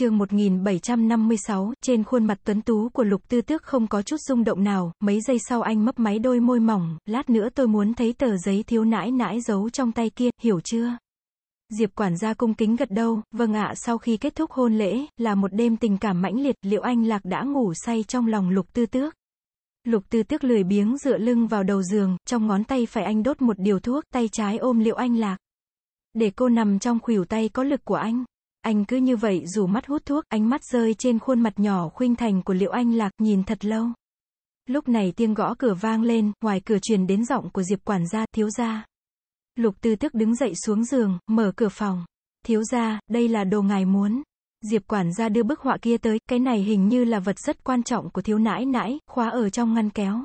chương 1756, trên khuôn mặt tuấn tú của lục tư tước không có chút rung động nào, mấy giây sau anh mấp máy đôi môi mỏng, lát nữa tôi muốn thấy tờ giấy thiếu nãi nãi giấu trong tay kia, hiểu chưa? Diệp quản gia cung kính gật đầu, vâng ạ sau khi kết thúc hôn lễ, là một đêm tình cảm mãnh liệt, liệu anh Lạc đã ngủ say trong lòng lục tư tước? Lục tư tước lười biếng dựa lưng vào đầu giường, trong ngón tay phải anh đốt một điều thuốc, tay trái ôm liệu anh Lạc. Để cô nằm trong khuỷu tay có lực của anh. Anh cứ như vậy dù mắt hút thuốc, ánh mắt rơi trên khuôn mặt nhỏ khuynh thành của Liệu Anh Lạc, nhìn thật lâu. Lúc này tiếng gõ cửa vang lên, ngoài cửa truyền đến giọng của Diệp quản gia, thiếu gia. Lục tư tức đứng dậy xuống giường, mở cửa phòng. Thiếu gia, đây là đồ ngài muốn. Diệp quản gia đưa bức họa kia tới, cái này hình như là vật rất quan trọng của thiếu nãi nãi, khóa ở trong ngăn kéo.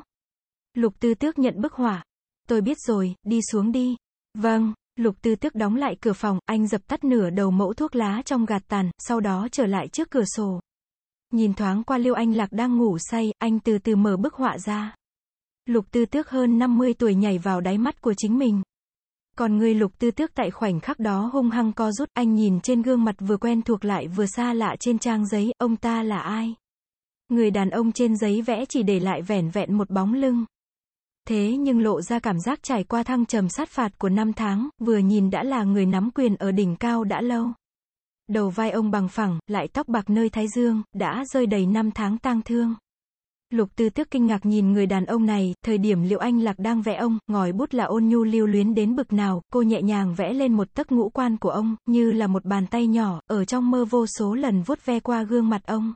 Lục tư tước nhận bức họa. Tôi biết rồi, đi xuống đi. Vâng. Lục tư tức đóng lại cửa phòng, anh dập tắt nửa đầu mẫu thuốc lá trong gạt tàn, sau đó trở lại trước cửa sổ. Nhìn thoáng qua Liêu Anh Lạc đang ngủ say, anh từ từ mở bức họa ra. Lục tư tước hơn 50 tuổi nhảy vào đáy mắt của chính mình. Còn người lục tư tước tại khoảnh khắc đó hung hăng co rút, anh nhìn trên gương mặt vừa quen thuộc lại vừa xa lạ trên trang giấy, ông ta là ai? Người đàn ông trên giấy vẽ chỉ để lại vẻn vẹn một bóng lưng. Thế nhưng lộ ra cảm giác trải qua thăng trầm sát phạt của năm tháng, vừa nhìn đã là người nắm quyền ở đỉnh cao đã lâu. Đầu vai ông bằng phẳng, lại tóc bạc nơi thái dương, đã rơi đầy năm tháng tang thương. Lục tư tước kinh ngạc nhìn người đàn ông này, thời điểm liệu anh lạc đang vẽ ông, ngòi bút là ôn nhu lưu luyến đến bực nào, cô nhẹ nhàng vẽ lên một tấc ngũ quan của ông, như là một bàn tay nhỏ, ở trong mơ vô số lần vuốt ve qua gương mặt ông.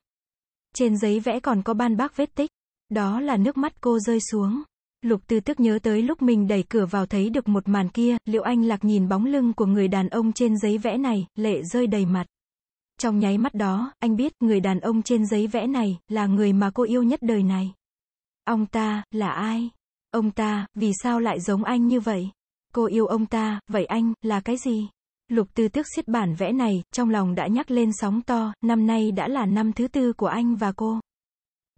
Trên giấy vẽ còn có ban bác vết tích, đó là nước mắt cô rơi xuống. Lục tư tức nhớ tới lúc mình đẩy cửa vào thấy được một màn kia, liệu anh lạc nhìn bóng lưng của người đàn ông trên giấy vẽ này, lệ rơi đầy mặt. Trong nháy mắt đó, anh biết, người đàn ông trên giấy vẽ này, là người mà cô yêu nhất đời này. Ông ta, là ai? Ông ta, vì sao lại giống anh như vậy? Cô yêu ông ta, vậy anh, là cái gì? Lục tư tức xiết bản vẽ này, trong lòng đã nhắc lên sóng to, năm nay đã là năm thứ tư của anh và cô.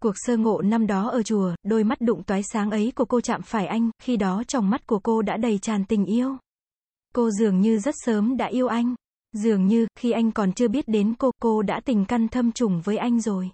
Cuộc sơ ngộ năm đó ở chùa, đôi mắt đụng toái sáng ấy của cô chạm phải anh, khi đó trong mắt của cô đã đầy tràn tình yêu. Cô dường như rất sớm đã yêu anh. Dường như, khi anh còn chưa biết đến cô, cô đã tình căn thâm trùng với anh rồi.